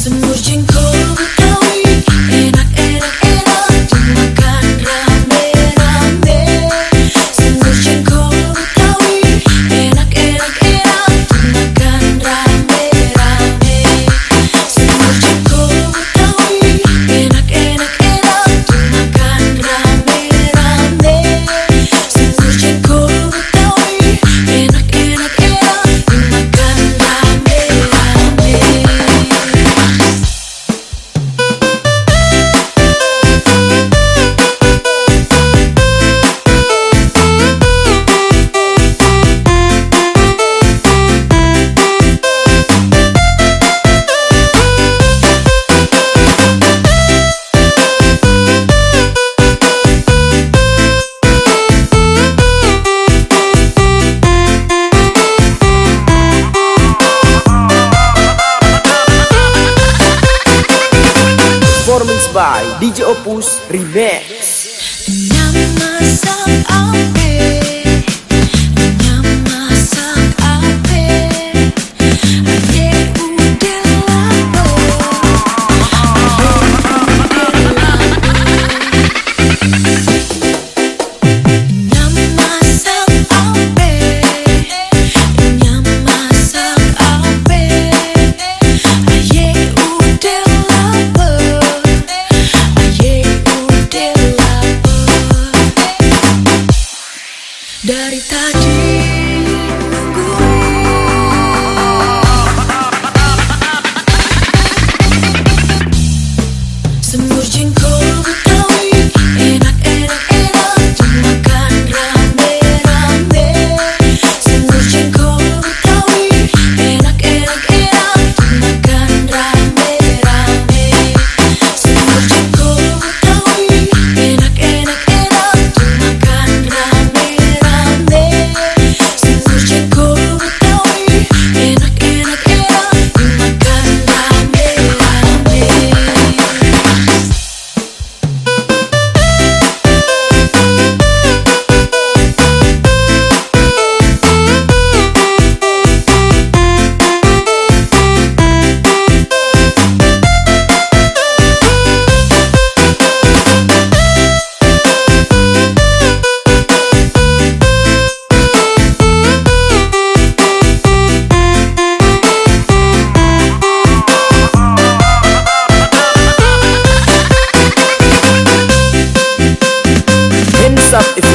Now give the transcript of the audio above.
Semur jengkol betawi by DJ Opus Remix. Dari tadi up. If